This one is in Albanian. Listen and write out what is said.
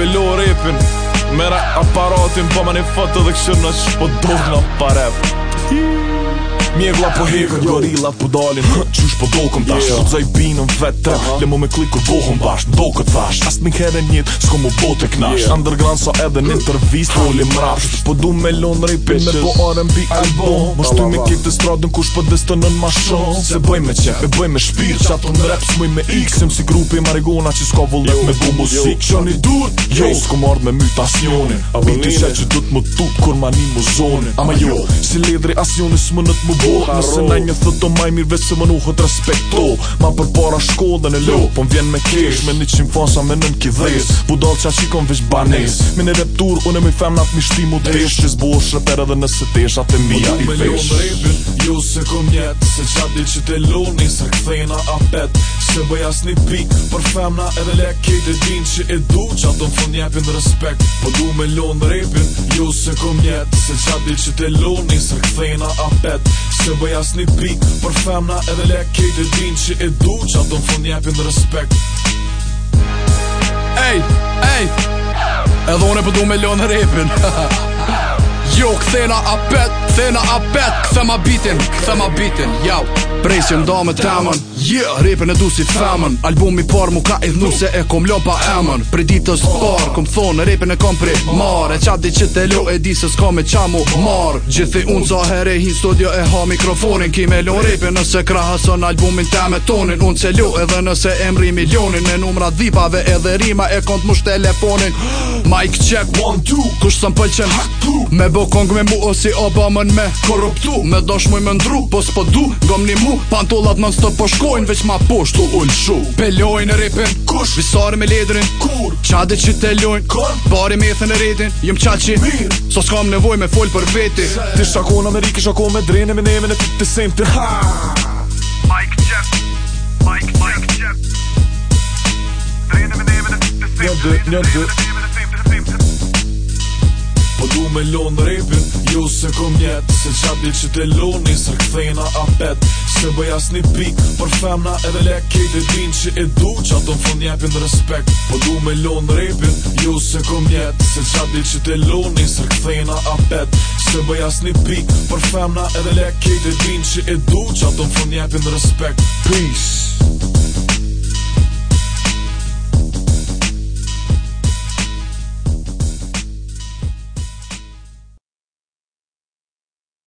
belo repin Mera aparatin pa po ma një foto dhe kshirë në shpo dohna pa rep Hiiii Mjegla po hekën Gorilla po dalin Qysh po dokëm tash yeah. Jo. Zaj binën vetë uh -huh. Lemo me klik kur bohëm bashk Do këtë thash Ast një kere njët Sko mu bote knash jo. Underground sa so edhe në intervist Holi po mrapsh Po du me lon rapin Me po R&B album Mështu me kip të stradën Kush po dhe në ma shon Se bëj me qep Me bëj me shpir Qa të në rap Smoj me x Sem si grupi marigona Që s'ka vullet jo, me bu musik Qa një dur Jo S'ku mard me myt asjonin A biti qa që du më tuk Kur ma një mu zonin Ama jo Si ledri asjonin S'më në më bot Nëse na një thëtë do maj mirë vetë se më nuhët respekto Ma për para shkollë dhe në lo Po më vjen me kesh Me një qim fansa me nën kithes Bu dal qa qikon veç banes Me në reptur unë e me fem në atë mishti mu desh Qës bo shreper edhe nëse desh atë e po mija i vesh Po du me lo mrejbin Jo se kom jetë Se qa di që te loni Se këthejna apet Se bëj as një pik Për fem në edhe le kejt e din që e du Qa do të thonë njepin respekt Po du me lo mrejbin Ju se kom jetë Se qa di që te loni Se këthejna a Se bëj as një pik Për femna edhe le kejt din që e du Që ato në fund njepin respekt Ej, ej Edhe une pëtu me lonë rapin Ha jo këthena a pet, këthena a pet Këthe ma bitin, këthe ma bitin, jau Prej që nda me temën, yeah, repën e du si femën Album i parë mu ka idhnu se e kom lo pa emën Pre ditës parë, kom thonë, repën e kom pri marë E qatë di që te lo e di se s'ka me qa mu marë Gjithi unë sa herë e studio e ha mikrofonin Ki me lo repën nëse krahësën albumin të me tonin Unë që lo edhe nëse emri milionin Në numra dhipave edhe rima e kontë mush telefonin Mike check 1 2 kush son pëlqen ha tu me bo kong me mu ose Obama me korruptu me dosh më më ndru po s'po du një mu pantollat non stop po shkojn veç ma poshtu ul shu pe e ripen kush visor me lederin kur Qadi de çit e lojn kur bari me thën e ridin jam Mir so skam nevoj me fol për veti ti shakon me rikë shakon me drejnë me nemën e ti të sem ha Mike check Mike check Drenë me nemën e ti të sem ha Po du me lon repin Jo se kom jet Se qa dil që te loni Sër këthejna a Se bëja s'ni pik Por femna edhe le kejt e din që e du Qa të më fund njepin respekt Po du me lon repin Jo se kom jet Se qa dil që te loni Sër këthejna a Se bëja s'ni pik Por femna edhe le kejt e din që e du Qa të më fund njepin respekt Peace